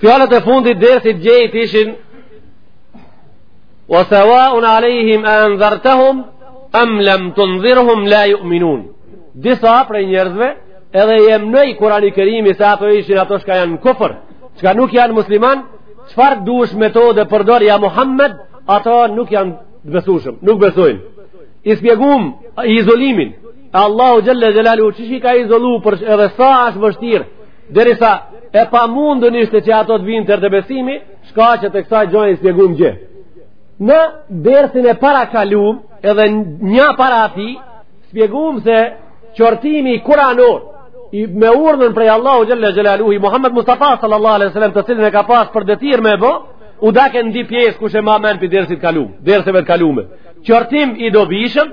Fjalët e fundit dersit gjejt ishin Wa sawa'un alejhim e endhertehum em lem tundhirhum la ju'minun Disa prej njerëzve Edhe i emnoi Kurani Kerimi Se ato ishin ato shka janë në kufër Shka nuk janë musliman Çfar dush metode përdor ja Muhammed Ato nuk janë t'besushëm Nuk besojnë I spjegum izolimin e Allahu xhelle xhelaluhu qysh i ka izolu për edhe sa është vështirë Derisa e pamundun ishte që ato të vinë deri te besimi, shkaqet e kësaj gjoje i spjegum dje. Në dersin e parakalum, edhe një para ati, spjegum se qortimi kuranor, me urdhën prej Allahu Xhelle Xhelaluhu, Muhammed Mustafa sallallahu alaihi sallam të cilin e ka pas për detyrë me bo, u dake n'dy pjesë kush e ma men prej dersit kalum, derseve të kalume. Qortim i dobishëm,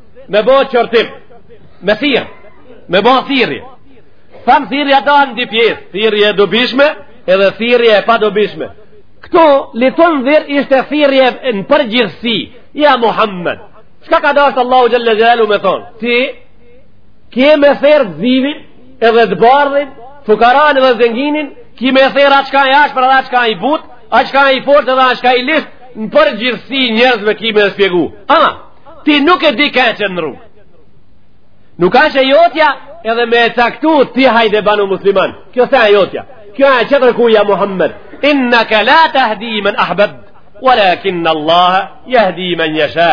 me bo qortim, me thirrë, me bo thirrje. Thamë thirrja a në dy pjesë, thirrje e dobishme edhe thirrje e padobishme. Këtu li tundhire ishte thirrje në përgjithësi, ja Muhammed. Shka ka dashtë Allahu Xhelle Xhelaluhu me thonë? Ti, ki me thirrë zivin edhe të bardhin, fukaran edhe zenginin, ki me thirrë atë shka i ashpër edhe atë shka i butë, atë shka i fortë edhe atë shka i ligshtë, në përgjithësi njerëzve ki me spjegu. Ama, ti nuk e di kë e qet në rrugë. Nuk a kjo e jotja edhe me e caktu ti hajde banu musliman. Kjo s'a e jotja. Kjo e tjetërkuj ja Muhammed. Inneke la tehdi men ahbebte, walakinnallahe jehdi men jesha.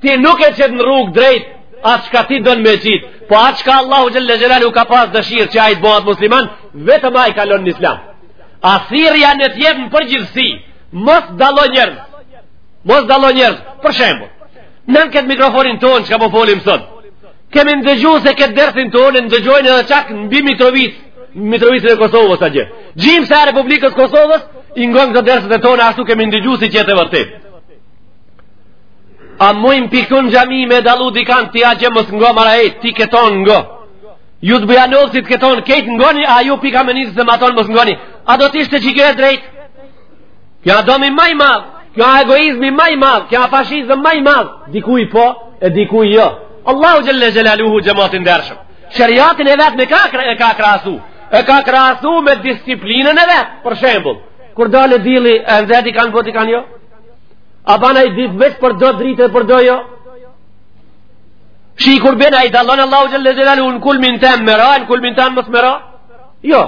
Ti nuk e qet në rrugë drejt, atë shka ti don me qitë, po atë shka Allahu Xhelle Xhelaluhu ka pas dëshirë që ai t'bohet musliman, vetëm ai kalon në islam. A thirrja ne t'jetë në përgjithësi, mos dallo njerëz, Mos dallo njerëz, për shembull. Nën këtë mikrofonin tonë çka po folim sot. Kemi ndëgju se këtë dersin tonë ndëgjojnë edhe çak mbi Mitrovicë, Mitrovicën e Kosovës atje. Gjimsa e Republikës Kosovës i ngon këto derset e tona ashtu kemi ndëgju si t'jetë e vërtet. A mujmë pi ktu n'xhami me dallu dikan ti atje mos ngo mara e ti këton ngo. Ju të Bujanovcit këton, kejt ngoni, a ju pi Kamenicës edhe maton mos ngoni. A do t'ishte kjo e drejtë? Kjo a domi ma i madh, kjo a egoizmi ma i madh, kjo a fashizëm ma i madh, dikuj po e dikuj jo. Allahu xhelle xhelaluhu xhemat i ndershëm. Sheriatin e vet me ka, e ka krasu, e ka krasu me disiplinën e vet, për shembull. Kur del dilli, e nxe dikan po dikan jo? A ban ai dritë veç për do dritë e për do jo? Shiu kur bjen a i dallon Allahu xhelle xhelaluhu në kulmin tem me ra, në kulmin tem mos me ra? Jo.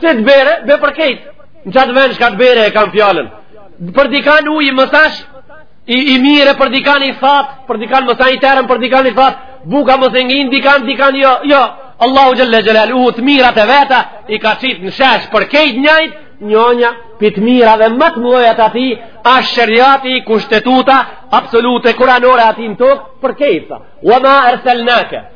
Si të bjerë, bje për kejt. Në qat vend çka të bëre e kam fjallën. Për dikan uji me qenë, i, i mirë për dikan i fat, për dikan me sa i terën për dikan i thatë, buka mos e ngin, dikan, dikan, jo, jo. Allahu xhel-le xhelaluhu të mirat e veta, i ka qitë në shesh për krejt njajt, njonja, pi të mirave dhe ma të mdhojat atij, ashtë sheriati, kushtetuta, absolute, kuranore e tij në tokë, për krejt, sa. Ve ma erselnake,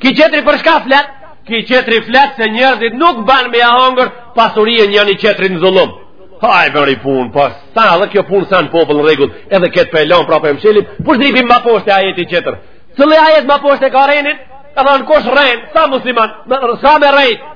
Ky qetri për çka flet? Ky qetri flet se njerëzit nuk ban me hangër pasurinë e njëni-qetrit në zullum. Haj bëre i punë, po s'asht edhe kjo punë s'a në popull në rregull, edhe këtë po e lamë prapë e mshelim, po zhdrypim ma poshtë te ajeti qetër. Çelë e ajet ma poshtë e ka rejnit, ka thanë kush rren, s'a musliman, s'ka me rrejt,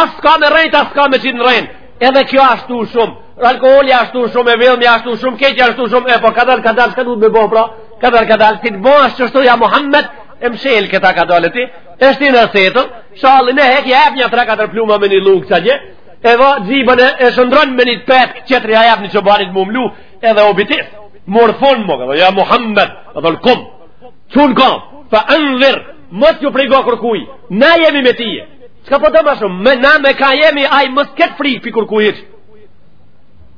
as ka me rrejt, as ka me qitë në rrenë, edhe kjo ashtu shumë, alkooli ashtu shumë, e vjedhmi ashtu shumë, keqja ashtu shumë, e po kadal, kadal, çka duhet me bo, pra, kadal, kadal, si të bo ashtë qështu, ja Muhammed, e mshel këta kadalë ti, është i nxehtë, shalli në hek, jep një 3-4 pllama me një lugë çaji, edhe xhyben e, e shndërron me një petë, qetri ja jep një çobanit me u mlu, edhe e bitis, morfon më, edhe ja Muhammed, edhe në kom, çu në kom, fe endhir, mos ju frigo kërkuj, na jemi me tije, çka po të më shumë, me na me ka jemi, aj mos ketë frikë prej kërkuj,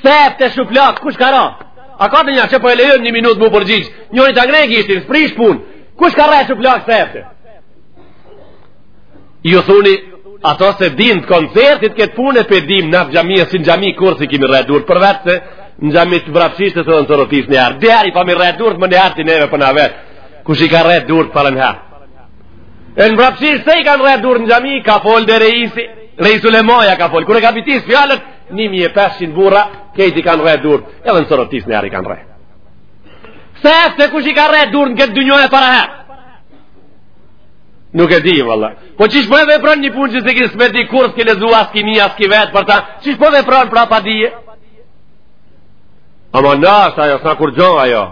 Sefte shuplakë, kush ka ra? A ka të nja që po e lejon një minutë m'u përgjigj? Njëri ta ngrejë gishtin, s'prish punë. Kush ka ra shuplakë, sefte? Ju thuni, ata s'e dinë të koncertit këtë punë e pe dimë në xhami e si në xhami kurrë s'i kimi ra durve për vetë se në xhami të mbrapshtë e të dhe në të rotis një arë dhe arë i pa mi rredur të më një arë të neve për në vetë ku shi ka rredur të parën ha e në brapsisht se i ka rredur në xhami ka fol dhe reisi reisu le moja ka fol kur e ka bitis fjalët 1500 burra krejt i kanë ra durve edhe në sorotis në i kanë rrejt sefte kush i ka ra durve në këtë dynjo e para herë nuk e di valla po qysh po e vepron një punë që s'ki si me di kur s'ki lezu as ki ni as ki vetë për ta qysh po vepron pra pa dije ama nashta ajo s'asht kurgjo ajo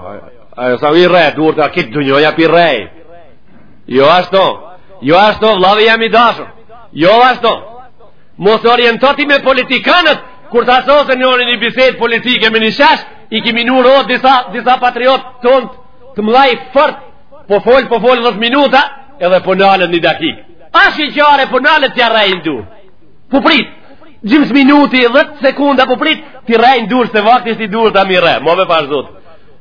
ajo s'na i rrejt durë të a kët dynjo ja pi rrejt jo ashtu jo ashtu vllau jem i dashëm jo ashtu Mos orientoju me politikanët, kur ta zosh në një bisedë politike me një shesh, i kimi në rreth disa, disa patriot tonë të mdhaj fort, po fol, po fol 10 minuta, edhe po nalet një dakik. Asht ixhare, po nalet t'ja rrehin durt. Po prit, gjymës minuti, 10 sekunda, po prit, t'i rrehin durt, se vakti si dur të mirë, mo për Zotin.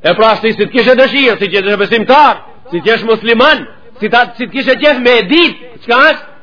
E pra tashti si të kishe dëshirë, si qi je besimtar, si qi je musliman, si të kishe qejf me e dit, çka është,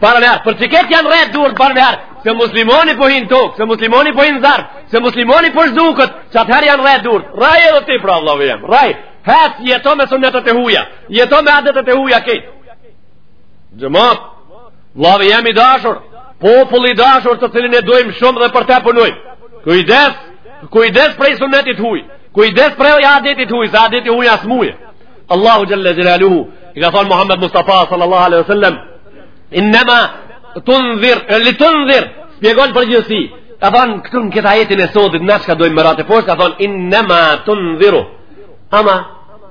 Pare me harxh, për qiket janë rrejtë duhet pare me harxh, se muslimoni po hin n'tokë, se muslimoni po hin n'zarr, se muslimoni po zhduket, që atëherë janë rrejtë duhet. Raj edhe ti, pra, Allah, vëjem, raj, hec jeto me synetet e huja, jeto me adetet e huja, kejt. Xhemat, vllau jem i dashur, popull i dashur të cilin e dojmë shumë dhe për te punojmë. Kujdes, kujdes prej synetit huj, kujdes prej adetit huj, se adeti huj as muje. Allahu xhelle xhelaluhu i ka thonë Muhammed Mustafa sallallahu alaihi sallam innema tundhir li tundhir spjegon përgjithësi ka thonë këtu në këtë ajetin e sotit na çka dojmë me ra teposhtë ka thonë innema tundhiru ama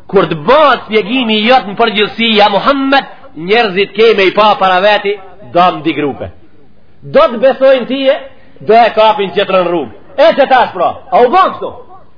kur të bëhet spjegimi jot në përgjithësi ja Muhammed njerëzit ke me i pa para veti damë n'dy grupe do të besojnë tije do e kapin qetrën rrugë e qetash pra a u bënë këtu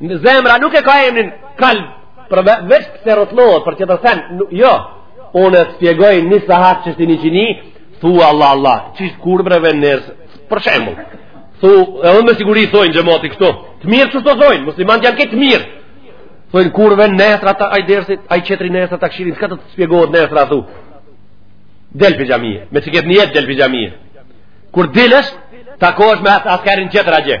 Në zemra nuk e ka emrin kalb, përveç se rotlohet, për qit sen, jo, unë të spjegoj një sahat qështu një qini, thua Allah, Allah, qështu kur bre ve re njerëz, për shembull, thu, edhe me siguri thojnë xhemati këto, të mirë qështu thojnë, muslimant janë këtë mirë, thojnë kur vjen nesra te aj dersi, aj qetri nesra të akshirin, s'ka të të spjegohet nesra, thu, del prej xhamie, me qiket nijet del prej xhamie, kur dilësh, takosh me askerin qetra gjë,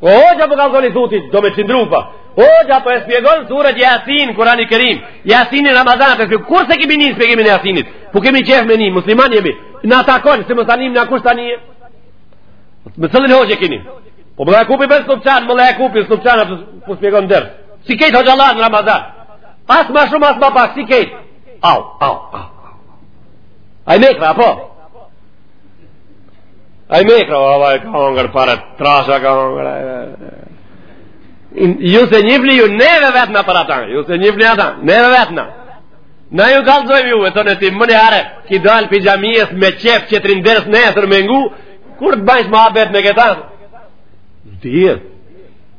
O hoxha po ka thoni tuti, do me qindru pak. Po. Hoxha po e spjegon suret Jasin, Kurani i Kerim. Jasin në Ramazan, të shkoj kurse kemi nis me kemi Jasinit. Po kemi qef me ni, musliman jemi. Na takon se mos anim na kush tani. Me cilin hoxhë keni? Po me Jakupin prej Sllupçan, mulla Jakupi Sllupçan ai po spjegon ders. Si kejt hoxhallarët në Ramazan. As më shumë as më pak si kejt. Au, au, au. Ai më ka apo? A i mekra, o Allah, e ka hongër pare, t'Irakit ka hongër, a i Ju s'e njifni ju neve vetna për ata, ju s'e njifni ata, neve vetna. Na ju kallzojmë ju, e tonë ti më ni arë, ki dalë prej xhamisë me qef që të ri ders nesër me ngu, kur të bajsh muhabet me këta? Dhjetë.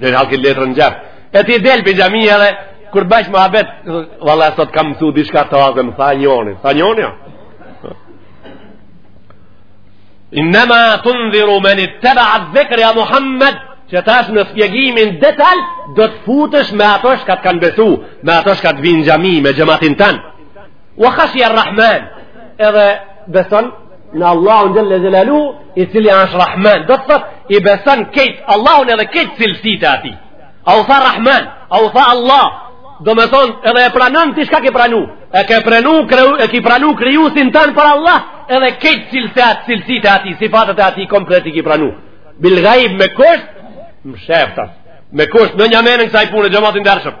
Në në halkin letrën në xhep. E ti del prej xhamie edhe, kur të bëjsh muhabet, valla sot kam mësu dishka të azem, tha njoni, tha njoni, jo. Innema tundhiru men ittebea edh-dhikre ja Muhammed, qetash në spjegimin detal, do të futësh me ato shka të kanë besu, me ato shka të vinë n'xhami, me xhematin tanë. Wa khashi ar-Rahman. Edhe beson në Allahun xhalla xhelalu, i cili është Rahman. Do të thotë i beson kejt Allahun edhe kejt cilësitë e atij. A u tha Rahman, a u tha Allah. Do me thonë edhe e pranon ti çka ke pranu. E ke pranu kriu, e ke pranu krijuesin tan për Allah, edhe kejt cilësitë, cilësitë e atij, sifatat e atij komplet i ke pranu. Bil ghaib me kusht, msheftas. Me kusht vnje menën kësaj punë, xhemat i ndershëm.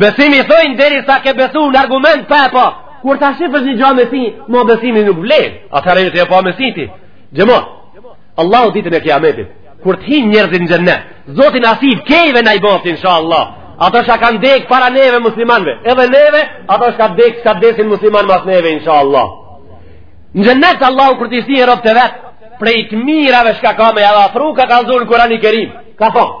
Besimi thojnë deri sa ke besu në argument pa e pa. Kur ta shifsh një gjo me si, mo besimi nuk vlen. Atëherë e pe me si ti. Xhemat, Allahu ditën e kiametit, kur të hinë njerëzit në xhennet, Zoti nasip kejve na e boftë, insha Allah. Ato shka kanë dekë para neve muslimanve, edhe neve, ato shka dekë shka desin musliman mas neve, insha Allah. Në xhennet Allahu kur t'i shtie robët e vet, prej të mirave shka ka me jav ofru, ka ka zonë Kurani Kerim, ka thonë.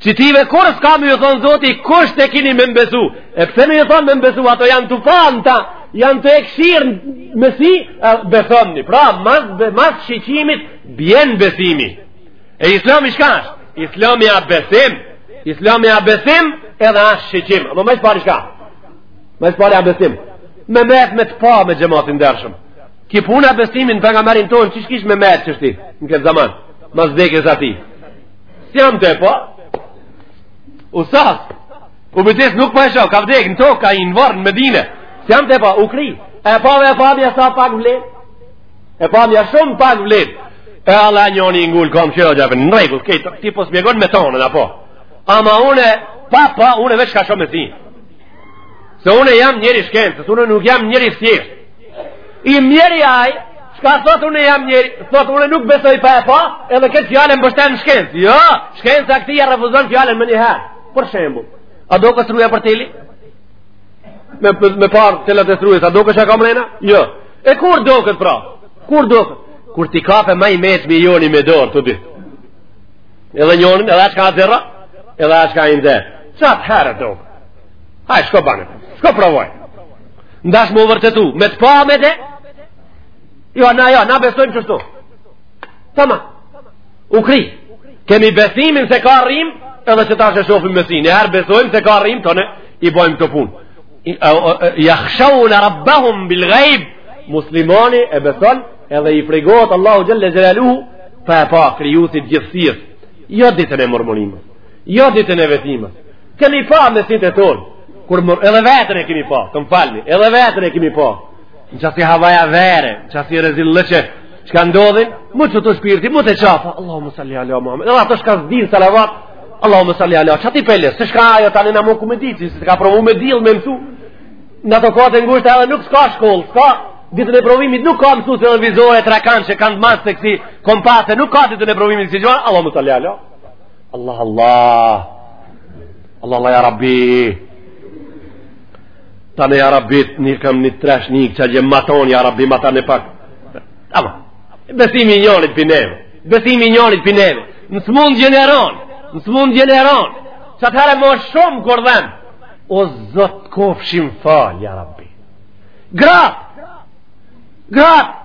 Qitive kur s'ka me ju thonë Zoti, kush të kini me mbesu? E pse me ju thonë me mbesu, ato janë të fanë ta, janë të ekshirë me si, besomni. Pra, mas, be, mas shikimit, bjen besimi. E islami shka është? Islami a besim, islami a besim, edhe a shikim. Ama më s'pari shka? Më s'pari a besim. Me met me të pa xhemat i ndershëm. Ki puna besimin për nga marin tonë, që shkish me met që shti, në këtë zaman, mas dekës së ti. S'jam te pa U sas U bëtis nuk pa po e shoh Ka vdek në tokë Ka hi në varr në Medine S'jam te pa U kri E pamja e pamja sa pak vlet E pamja shumë pak vlet E ala njoni i ngullë Kom që jo gjepë Në rregull Kejt ti po shpjegon me tonën Apo Ama une Pa pa Une veç ka shoh me si Se une jam njeri i shkencës Une nuk jam njeri i thjesht I mjeri aj, çka thot unë jam njeri, thot unë nuk besoj pa e pa, edhe këtë fjalën e mbështet në shkencë. Jo, shkenca këti ia refuzon fjalën menjëherë. Për shembull, a duket rrima për teli? Me, me, me parë telat, rrima a duket se ka mrena? Jo. E kur duket pra? Kur duket? Kur t'i kape majet mi njoni me dorë, të dy. Edhe njonin, edhe ashtë ka atërra, edhe ashtë ka indhe. Qatëherë duket. Hajt, shko bane, shko provoje. N'dash me vërtetu, me të pa me dhe? Jo, na jo, na besojmë qashtu. Tamam, u kri. Kemi besimin se ka rrim, edhe që ta shë shofim me si. E herë besojmë se ka rrim, tëne, i bojmë ato punë. Jakhshaune rabbahum bil gajb, muslimani e beson, edhe i frigohet Allahut Xhelle Xhelaluhu, pa e pa, krijusit gjithësisë. Jo ditën e murmurimës, jo ditën e vetimës, Kemi pa me si të tonë, kur mërë, edhe veten e kemi pa, të më falni, edhe veten e kemi pa, në qasi havaja vere, në qasi rezilëqe, që ka ndodhin, më që të shpirti, më të qafa, Allahumë salli ala Muhammed, edhe ato shka s'dinë salavat, Allahumë salli ala, që ati pele, se shka ajo tani në mund ku me ditë, se ka provu me dilë me mësu, në ato kohë të ngushtë edhe nuk s'ka shkollë, s'ka, ditën e provimit nuk ka mësu se në vizore të rakan që kanë masë të kësi kompase, nuk ka ditën e provimit s'di gjonë, Allahumë salli ala. Allah Allah Allah Allah ja rabbi Ta në ja rabbi një kam një tresh një që gjemë maton ja rabbi ma ta në pak Ama, besimi njërit për neve Besimi njërit për neve Në së mund gjeneron Në së mund gjeneron Që atëherë më shumë kur dhem O zot kofshim fal ja rabbi Gratë Gratë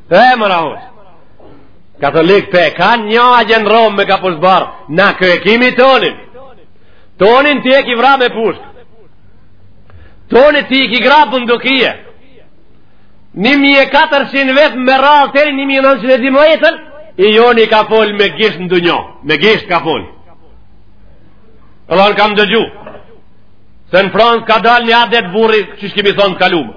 E more hoxhë. Katolik pe, ka një agjen romë me kapuç t'bardhë, na ke e kimi tonin. Tonin ti e ki vra me pushkë. Tonin ti e ki grabë në dukije. 1400 vetë me rradhë të eri 1910 i joni ka folë me gisht në dunjo, me gisht ka folë. Këllon kam dëgju, se në Fransë ka dalë një adet burri që shkimi thonë kalumë.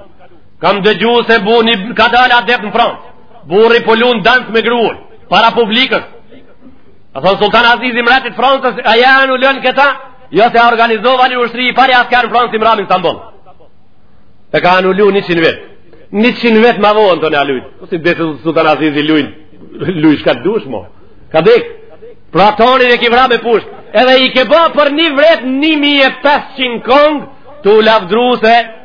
Kam dëgju se buni ka dalë adet në Francë. Burri po lu dans me gruan para publikës. A thon Sultan Azizi mretit Francës, a janë tu lu këta? Jo se organizoj një ushtri i pari asker në Francë i mrami n'Stambol. E ka anullu 100 vjet. 100 vjet ma vonë tonë e lujnë. Po si vdes Sultan Azizi lujnë, luj shka të dush mo. Ka dek, pra tonin e ki vra me pushkë. Edhe i ke ba për një mret 1500 kongë, tu lavdru se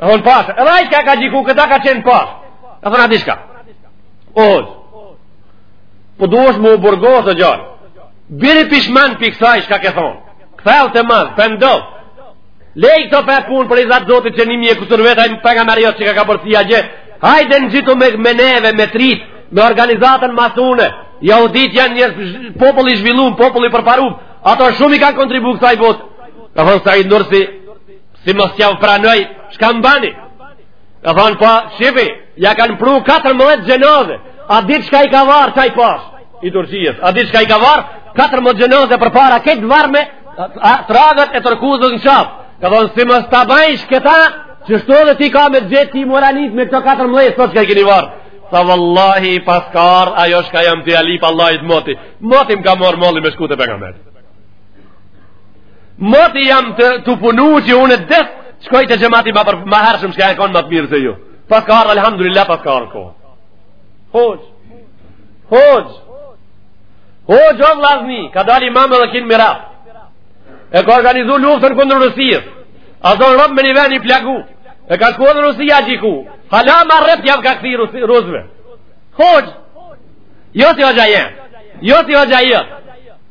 E hon pashë, edhe ai ka ka gjykon këta ka qenë pashë. Ka thënë atë diçka. O hoxh. Po duhesh me u burgos o gjallë. Bini pishman për kësaj shka ke thonë. Kthe fjalë mbrapa, pendohu. Lej këto për punë për rizatë zotit që nji mi e kusur vjet aj më pejgamer jo që ka ka përsi gjë. Hajde në ngjitu me, me neve, me tritë, me organizatën masone. Jahudit janë një popull i zhvillum, popull i përparuem. Ata shumë i kanë kontribu kësaj botë. Ka thonë Said Nursi, si mos t'ja u pranoj çka m'bani e thonë po shipi ja kanë pru 14 xhenaze a din çka i ka varë qaj pash i Turqisë a din çka i ka varë 14 xhenaze përpara këtë varë me tragët e tërkuzës në qafë e thonë si mos t'a bajsh këta qështu dhe ti ka me gjetë si more elit me këto 14 sot që ka i keni varë Tha vallahi paska ardh ajo shka jam tu ja lyp Allahit moti Moti më ka marrë malli me shku te pejgameri Moti jam tu, tu punu që unë e dhëtë, shkoj te xhemati ma, për, ma hershëm shka jonë konë ma të mirë se ju. Paska ardhë, alhamdulillah, paska ardhë koha. Hoxhë, hoxhë, hoxhë o vlazni, ka dal imam edhe hekim mirë. E ka organizu luftën kundër Rusisë. A zonë rob me një ven i plagu. E ka shku edhe Rusija gjyku. Hala ma rëpë jam ka këthi Rusëve. Hoxhë, jo si hoxha jonë, jo si hoxha jonë,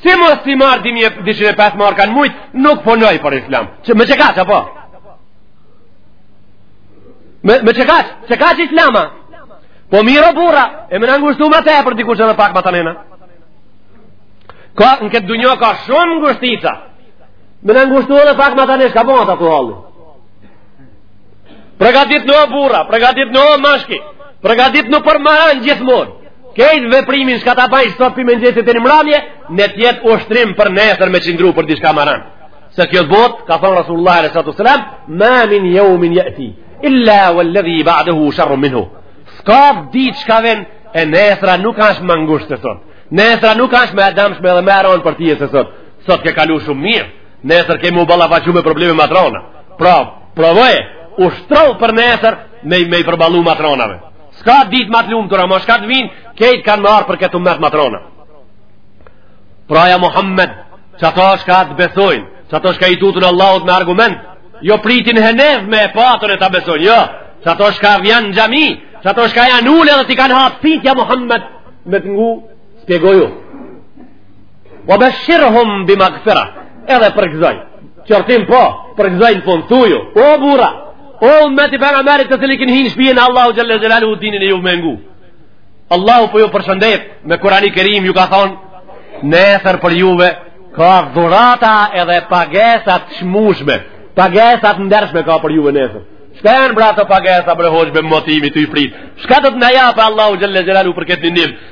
Si mos t'i marr 2205 marka në mujtë, nuk punoj për islam. Qe, me qekaq a po? Me, me qekaq? Qekaq islam a? Po mirë o burra, e me na ngushtu ma tepër dikush edhe pak matanena. Ka, në këtë dunja ka shumë ngushtica. Me na ngushtu edhe pak matanena, shka po ma të ku halli? Pregatitnu o burra, pregatitnu o mashki, pregatitnu për ma ran gjithmonë. Kejt veprimin shka ta bajsh sot prej mëngjesit e në mramje, le t'jetë ushtrim për nesër me qëndru për diçka ma ran. Se kjo të botë, ka thonë Resulullah alejhi salatu selam, ma min jeumin je'ti, illa wel-ledhi ba'dehu sherrun minhu. S'ka ditë shka vjen, e nesra nuk ashtë ma ngushtë se sot. Nesra nuk ashtë ma e damshme dhe ma e ronë për ty se sot. Sot ke kalu shumë mirë. Nesër ke me u ballafaqu me probleme ma t'rona. Pra, provoje, ushtro për nesër me me i përballu ma t'ronave. S'ka ditë ma të lumtura ma, shka të vijn, kejt kanë me ardh për këtë ummet ma t'rona. Pra ja Muhammed, qato shka të besojnë, qato shka i tuten Allahut me argument, jo pritin henev me e pa tane ta besojnë, jo. Qato shka vijnë në xhami, qato shka janë ulë dhe t'i kanë hap sytë ja Muhammed me të ngu, shpjegoju. Wa bashirhum bi maghfira. Edhe përgëzoji. Qortim po, përgëzoji në fund thuju. O burra, o ummeti i pejgamberit të cilët kini hin n'shpinë e Allahut xhelle xhelaluhu dinin e tij me ngu. Allahu po ju përshëndet në Kur'ani Kerim ju ka thon nesër për juve ka dhurata edhe pagesa të çmueshme. Pagesa të ndershme ka për juve nesër. Shka janë bre ato pagesa bre hoxhë me motiv t'i prit Shka të na japë Allahu xhelle xhelaluhu për këtë një njëmë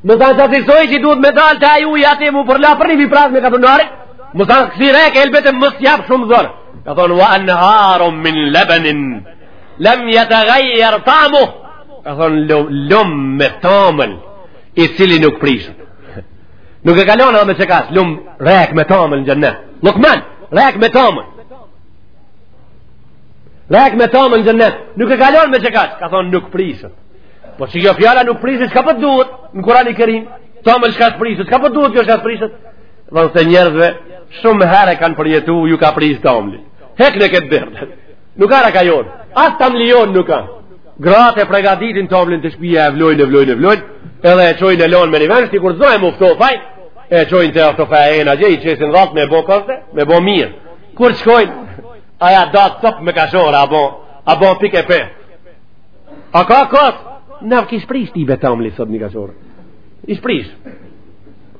Më thanë s'a asisoj që duhet me dalë te aju i atë e mu përla për një vi pras me katunarët, më thanë kësi rek e lbet e më sjap shumë zërë. Ka thonë, wa enharun min lebenin, lem jetegajjer ta'muhu, ka thonë, lum me tamël, i cili nuk prishet. Nuk e ka lonë me qekaq, lum rek me tamël në xhenet, nuk men, rek me tamël. Rek me tamël në xhenet, nuk e ka lonë me qekaq, ka thonë, nuk prishet. Po qekjo fjala nuk prishet, çka po duhet në Kurani Kerim, tamël shka të prishet, çka po duhet kjo shka të prishet, dhe në se njerëzve, shumë herë kanë përjetu, ju ka prish tomli. Hek në këtë bërë, nuk a reka jonë, as tamli jonë nuk a. Gratë e pregaditin tomlin te shpia e vlojnë, e vlojnë, e vlojnë, edhe e qojnë e lonë me një ven, si kur s'don m'u ftof aj, e qojnë ta ftof aj e ena gjë, i qesin dhatë me bo kërte, me bo mirë. Kur shkojnë, aja datë tëpë me kashore, a bo, a bo pike pe. A ka kët? Na kish prish ti be tamli sot një kashore. Ish prish.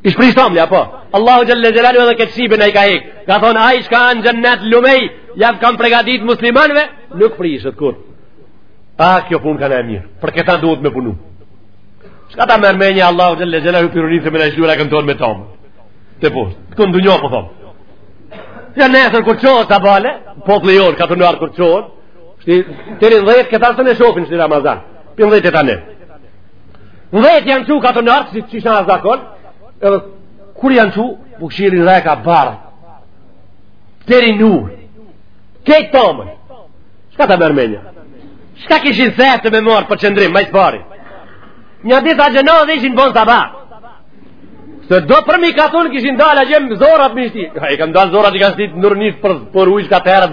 Ish prish tamli apo? Allahu xhelle xhelalu edhe këtë shibën e ka hek. Ka thon ai çka në xhennet lumej, jav kam përgatit muslimanëve, nuk prishet kurr. A kjo pun kanë e mirë. Për këta duhet me punu. Çka ta merr menja Allahu xhalla xhelalu pirunin se më lajë lura këndon me tom. Te po. Këtu ndonjë po thon. Ja nesër kur çohet ta bale, populli jon ka të ndar kur çohet. Shti, të rinë dhejtë këta së në shofin shti Ramazan. Pinë dhejtë e ta në. Në dhejtë janë që ka të nartë, si që shanë zakon, edhe kur janë që, më këshirin dhe e ka barë. Të rinë në urë. Këtë të omën. Shka të mërë menja? Shka kishin thejtë të me marë për qëndrim, majtë pari? Një ditë a gjëna dhe ishin bon të ba. Se do për mi ka thonë kishin dalë a gjemë zorat mishti. I kam dalë zorat i ka shtitë nërë njështë për, për ujshka të herët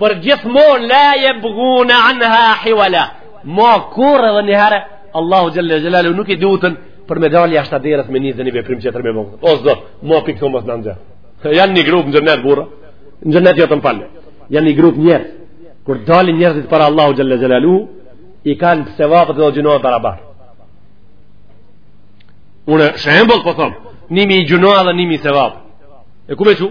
Për gjithmonë la jebgune anha hivala. Ma kurr edhe një herë, Allahu Xhelle Xhelalu nuk i dutën për me dalë jashtë derës me një dhe një veprim tjetër me bëgune. O s'do, ma pikë të mësë në ndër. Janë një grup në xhennet burë, në xhennet jo të më falë. Janë një grup njerëz. Kur dalin njerëzit para Allahu Xhelle Xhelalu, i kanë sevapet dhe gjynahet barabar. Unë shembull po thomë, ni mijë gjynahe dhe ni mijë sevape. E ku me i çu?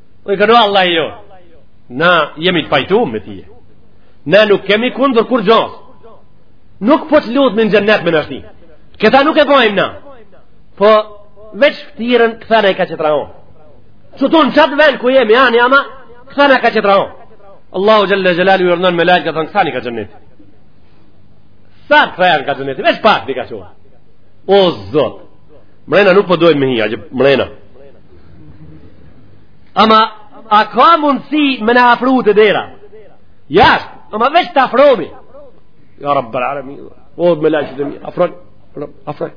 Dhe kerem Allah jo, na jemi të pajtu me ty. Na nuk kemi kundër kurgjo. Nuk po të lutmi në xhennet me na shti. Këta nuk e dojmë na. Po, veç ftyrën kthena i ka qëtë raon. Që tu në qatë vel ku jemi, ani ama, këta në ka qëtë raon. Allahu xhelle xhelalu i urdhnon melaqet, këta në këta një ka xhennet. Sa këta janë ka xhennet, veç pak një ka qëtë. O, zot. Mrena nuk po dojmë me hi, a gjë mrena. Ama, a ka mundësi me na afru të dera? Jasht, ama veç të afromi. Ja, Rabbel alemin, o dhe melaqet e mi, afroni, afroni.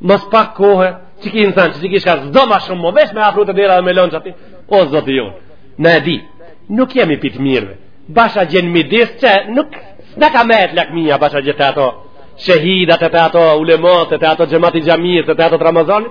Mas pak kohë, që ki në thënë, që ki s'ka, s'do ma shumë, veç me afru të dera dhe me lënë qaty, o zot i jonë, ne e dim, nuk jemi pi t'mirëve, basha gjenë midis që nuk, në ka metë lakmija basha gjetë ato, shehidat e ato ulemat e ato xhemati i xhamisë e ato të Ramazanit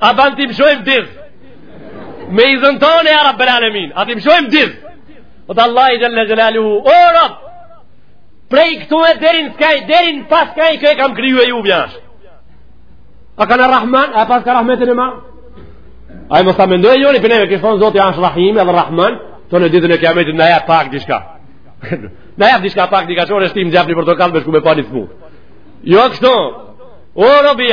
A ban t'i mshojmë div Me izën tane ja Rabbel alemin A t'i mshojmë div Thotë Allahu xhelle xhelalu O rob Prej këtu e deri n'skaj Deri n'pas skaj kë e kam kryu e ju vjash A ka në Rahman A pas ka Rahmetin e ma A i më sa mendja e jonë për neve Kështë thonë Zoti asht Rahim edhe Rahman Edhe në ditën e kiametit na jep pak dishka Na jep dishka pak dika shore Shtim n'xhep ni portokall me shku me pa një t'smut Jo kështu O rob i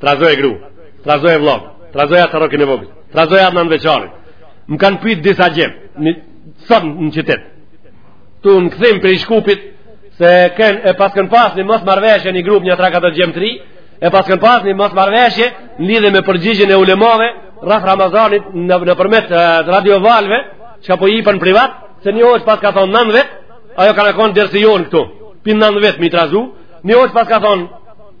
Trazoje gru, trazoje vlla, trazoj atë rokin e vogël, trazoj atë nënvjeçari. Më kanë pyt disa gjem, një, sot në qytet. Tu në këthim prej Shkupit, se ken, e paskan pas një mosmarrëveshje një grup një tre katër gjem të ri, e paskan pas një mosmarrëveshje në lidhe me përgjigjen e ulemave, rreth Ramazanit në, nëpërmjet uh, radio valëve, çka po i japin privat, se një hoxhë paska thonë nënë vjet, ajo ka konë dersi jonë këtu, pi nënë vjet me i trazu, një hoxhë paska thonë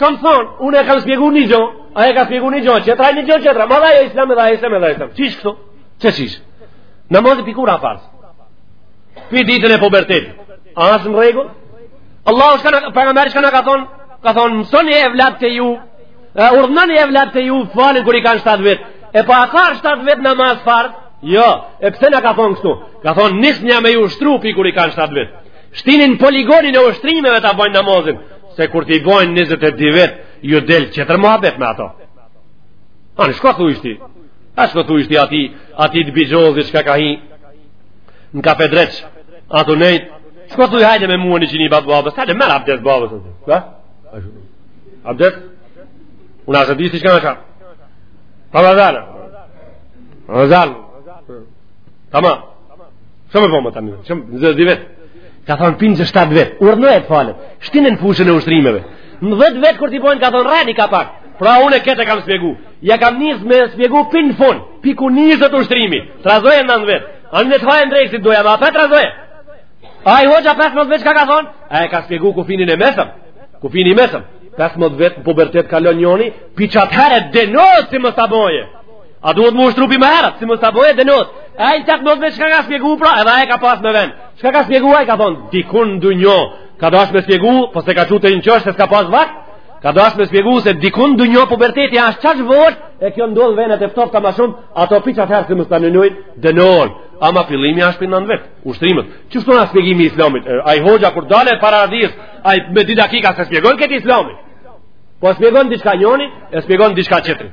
Kam thonë, unë e kam spjegu një gjo, ai ka spjegu një gjo qetër, një gjo qetër, ama edhe islam edhe islam edhe islam. Qysh këto? Qe qysh? Namazi pi kur o farz? Pi ditën e pubertetit. A ashtë në rregull? Allahu shka na, pejgamberi çka na ka thonë, ka thonë, mësoni evlat të ju, urdhënoni evlat të ju, falen kur i kanë 7 vjet. E pa po ka 7 vjet namaz farz? Jo, e pse na ka thonë kështu? Ka thonë, nisni me i ushtru pi kur i kanë 7 vjet. Shtini në poligonin e ushtrimeve ta bojnë namazin. Se kur t'i bojnë 22 vjet, ju del çetër muhabet me ato. Ani shko thuj ti? A shko thuj ti ati, ati të bixhozit që ka ka hi në kafe, dreq, ato nejt, shko thuj hajde me mua një që një babë babës, hajde merr abdes babës, ha? Abdes? Unë as e di si shka në ka? Pa vazalë, vazalë, tama, Sa më vonë tani? Çem 20 vjet. Ka thon pi në 7 vjet. Urdhënoje të falet. Shtine në fushën e ushtrimeve. Në 10 vjet kur t'i bën ka thon rrahni ka pak. Pra unë këtë kam shpjegu. Ja kam nis me shpjegu pi në fun. Pi ku niset ushtrimi. Trazoje në 9 vjet. Ani le të hajë në drekë si do, ama pa trazoje. Ai hoxha 15 vjet çka ka thon? Ai ka shpjegu kufinin e mesëm. Kufini i mesëm. 15 vjet në pubertet kalon njoni, pi qatëherë dënohet si mos e boje. Ai duhet me ushtru pi më herët, si mos e boje dënohet. Ai qatë nëtë me shka ka spjegu, pra edhe ai e ka pas me ven. Shka ka spjegu, ai ka thonë, dikun në dunjo, ka dash me spjegu, po se ka qute në qështë, se s'ka pas vakt, ka dash me spjegu se dikun në dunjo puberteti ashtë qaq vonë, e kjo ndodh në venet e ftofta ma shumë, ato pi qatë herë si mos e ninojnë, dënohen. Ama fillimi ashtë pi nënë vjet, ushtrimet. Qështu nga spjegimi islamit? Ai hoxha kur del para radios, ai me dy dakika s'e spjegon krejt islamin. Po spjegon diçka njoni, e spjegon diçka qetri.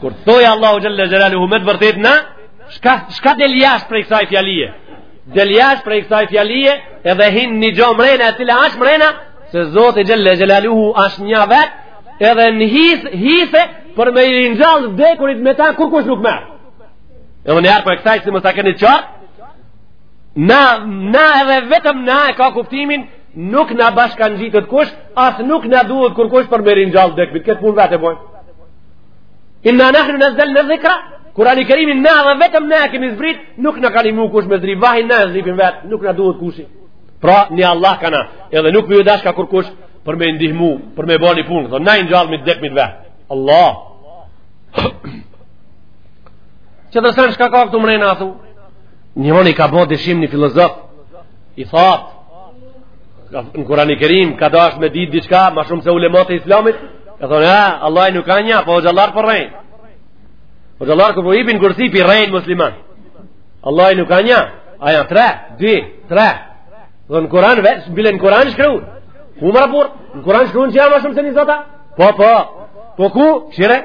Kur thoi Allahu xhelle xhelaluhu me të vërtet na, shka, shka del jashtë prej kësaj fjalie? Del jashtë prej kësaj fjalie edhe hin një gjo mrena e cila ashtë mrena, se Zoti xhelle xhelaluhu ashtë një vetë, edhe në hise, hise, për me i rinjallë të vdekurit me ta kurkush nuk merr. Edhe një herë prej kësaj si mos e keni qartë, na, na edhe vetëm na e ka kuptimin, Nuk na bashkan gjitet kush, as nuk na duhet kurkush për me i ngjallë dekmit, këtë punë vetë e bojnë. Inna nahnu nezzelna dhikra, kurani kerimi na dhe vetëm na e kemi zbrit, nuk na ka nimu kush me zbri, vahjin na e zbresim vetë, nuk na duhet kushi. Pra, një Allah ka na, edhe nuk po ju dashka kurkush për me ndihmu, për me bani punë, thonë na i ngjallim dekmit vetë. Allah. Qëtu shka ka këtu mrenë, a thu? Njëfarë ka bo dyshim një filozof, i thot në kurani kerim ka dash me dit diçka ma shumë se ulemat e islamit e thonë ja Allah nuk ka nja po o gjallar për rejn o gjallar këpo i bin kërësi për rejn musliman Allah nuk ka nja a janë tre, dy, tre dhe në kuran veç bile në kuran shkru ku më rapur në kuran shkru në që janë ma shumë se një zota po po po ku shife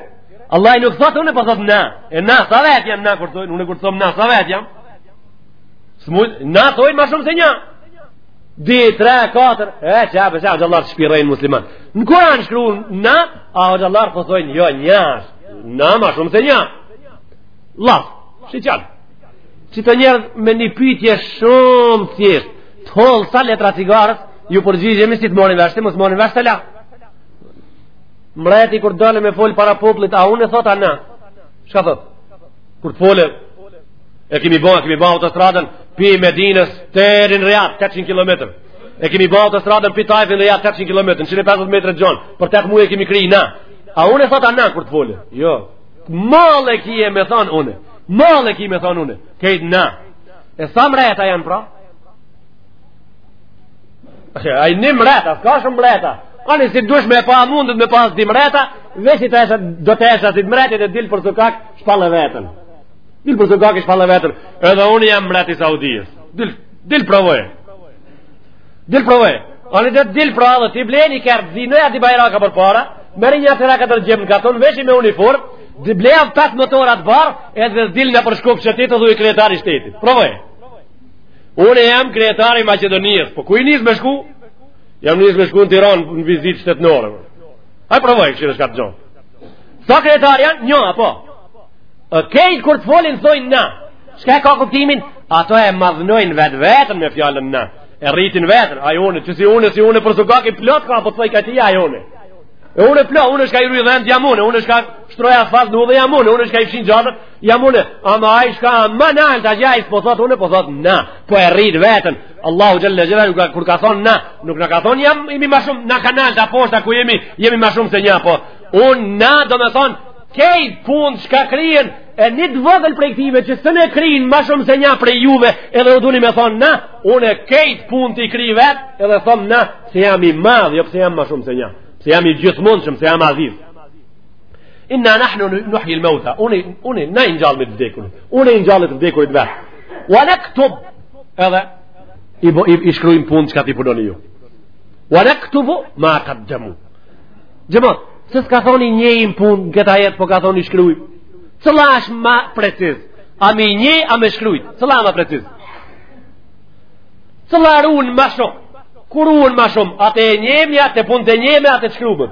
Allah nuk thotë unë, po thotë na, e na sa vetë jam na kërësojnë unë kërësojnë na sa vetë jam S'muj, na thojnë ma shumë se një. Dy, tre, katër, e, që e, përse, hoqë Allah të shpirojnë musliman. Në Kuran shkru, na, a hoqë Allah të thojnë, jo, një, na, ma shumë se një. Laf, që qanë. Qëtu njerë me një pytje shumë thjeshtë, të hollë sa letra cigarës, ju përgjigjemi si të marrin vesht, mos marrin vesht të la. Mreti kur del me folë para poplit, a unë e thot a na? Shka thot? Kur të folë, e kemi bo, e kemi bo autostradën, pi Medinës, teri n'Rijad, 400 km. E kemi bo autostradën, pi Taifi n'Rijad, 400 km, 150 metrë të gjonë, për tetë muj e kemi kry, na. A unë e thot a na, kur të folë? Jo. Mall e ki me thonë une. Mall e ki me thonë une. Krejt na. E sa mreta janë pra? Ai një mret, s'ka shumë mreta. Ani si dush me pa mundet me pas dy mreta, veshi teshat, do tesha si mreti dhe dil për sokak, shpalle veten. Dil për sokak, shpalle veten. Edhe unë jam mreti i Saudisë. Dil, dil provoje. Dil provoje. Ani dhe dil pra dhe ti ble një kerr t'zi, nja dy bajraka përpara, merri nja tre a katër djem në katon, veshi me uniformë, dhe blejau ta motorat barë, edhe dhe dil nëpër Shkup që ti edhe thuj kretari shtetit. Provoje. Unë jam kretar i Maqedonisë, po ku i nis me shku? Jam nis me shku në Tiranë në vizitë shtetërore. A e provoje kështu është kapjon. Sa kretar janë? Një apo. Okej, kur të folin thonë na. Çka ka kuptimin? Ata e madhnojnë vetveten me fjalën na. E rritin veten, a jo unë, si unë, si unë për sokaki plot ka apo thoi kati ai unë. E unë plot, unë që shtroj rrugën jam unë, unë që shtroj asfalt në udhë jam unë, unë që i fshij gjatë, Jam une, ama ai shka a ma nalt, ai s'po thot une, po thot na, po e rrit veten. Allahu xhelle xhelaluhu, ka, kur ka thonë na, nuk në ka thonë jam, jemi ma shumë, na kanal të aposhta ku jemi, jemi ma shumë se nja, po. Unë na do me thonë, kejt punët shka kryhen, e një të vogël prej këtyne që s'mun e kryjn ma shumë se nja prej juve, edhe ju duhni me thonë na, unë e kejt punët i kry vetë, edhe thonë na, se jam i madh, jo pse jam ma shumë se nja, po se jam i gjithëmundshëm, se jam Adhim. Inna nahnu nuhyi al-mauta. Unë unë na i ngjallim të vdekurit. Unë i ngjall të vdekurit vetë. Wa naktub. Edhe i bo, i, i shkruajmë punët çka t'i punoni ju. Wa naktub ma qaddamu. Xhemat, pse s'ka thonë i njehim punët në këtë ajet, po ka thonë i shkruajm. Cila është më preciz? A me njeh a me shkru? Cila më preciz? Cila ruan më shumë? Kur ruan më shumë? A ta njehim atë punë, ta njehim a ta shkruajmë.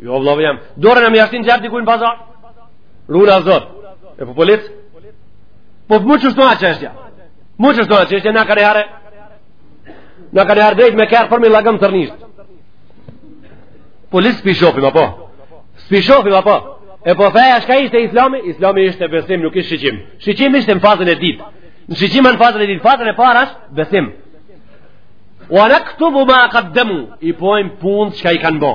Jo, vëlla, vetë jam. Dorën me ja shti n'xhep dikujt n'pazar. Rujna Zot. E po polic? Po mo, qeshtu a çështja. Mo, qeshtu a çështja, na kaniherë. Na kaniherë drejt me kërë për mi lagëm të rnisht. Polic s'pi shofim, apo? S'pi shofim, apo? E po feja, shka ishte islami? Islami ishte besim, nuk ishte shiqim. Shiqim ishte në fazën e dytë. Në shiqim je në fazën e dytë. Fazën e parë ash besim. Wa naktubu ma qaddamu, i bojmë punët qka i kanë bo.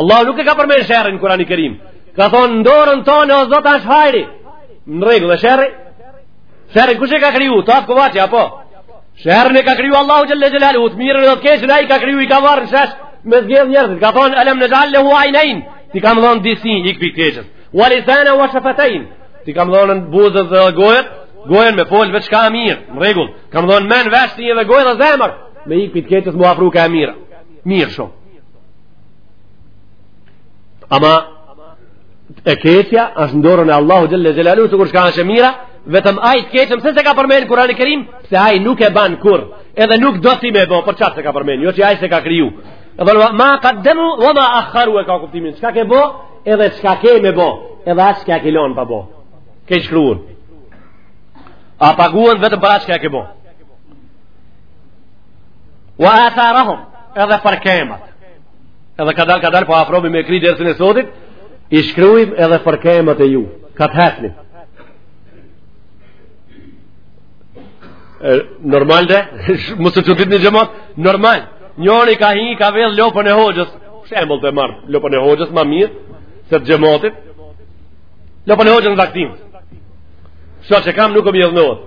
Allahu nuk e ka përmen sherrin në Kurani Kerim ka thonë n'dorën tone o Zot ashtë hajri në rregull edhe sherri sherrin kush e ka kriju të atë kovaci apo sherrin e ka kriju Allahu xhelle xhelaluhu të mirën edhe të keqen ai i ka kriju i ka varë në shesh me zgjedh njerëzit ka thonë alem nexh'al lehu ajnejn t'i kam dhonë dy sy ik pi keqes ua lisanen ua shefetejn t'i kam dhonë edhe buzët edhe gojën gojën me folë veç qka mirë në rregull kam dhonë men veshë edhe gojë dhe zemër me ik pi keqes m'u afru ka e mira mirë shumë Ama e keqja është n'dorën e Allahut Xhelle Xhelaluhu sikur shka është e mira vetëm aj të keqen pse s'e ka përmen n'Kurani Kerim se aj nuk e ban kurrë edhe nuk do ti me bo për qatë s'e ka përmen jo që aj s'e ka kriju edhe ma qaddamu wa ma akharu e ka kuptimin qka ke bo edhe qka ke me bo edhe atë qka ke lonë pa bo ke shkruun a paguhen vetëm për atë qka ke bo Wa atharahum, edhe ferkemat. Edhe kadal kadal po afrohmi me kry dersin e sotit, i shkruajm edhe ferkemat e juj ka t'hecni. Normal de, mos u çuditni xhemat, normal. Njëri ka hi, ka vjedh lopën e hoxhës. Shembull të marr lopën e hoxhës më mirë se të xhematit. Lopën e hoxhës në vaktin. Shoq e kam, nuk më idhnohet.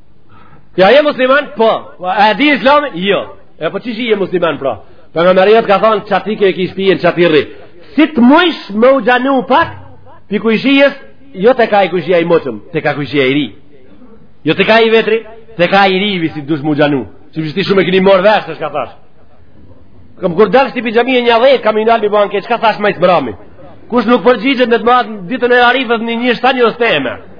Ja je musliman? Po. E di islamin? Jo. E po qysh je musliman pra? Për nga Maria të ka thonë që ati kërë kishë pijen që ati rri Si të mojsh me u gjanu pak Pi ku ishi jes Jo të ka i ku ishi a i moqëm Të ka ku ishi a i ri Jo të ka i vetri Të ka i rivi si të dush mu gjanu Që më shti shumë e këni morë vesh ti çka thash Kam kur dalë prej xhamie një dhe Kam i nalë mi ban keq Çka thash mbrami Kush nuk përgjigjet me të madhe Ditën e Arifes në një shtani o steme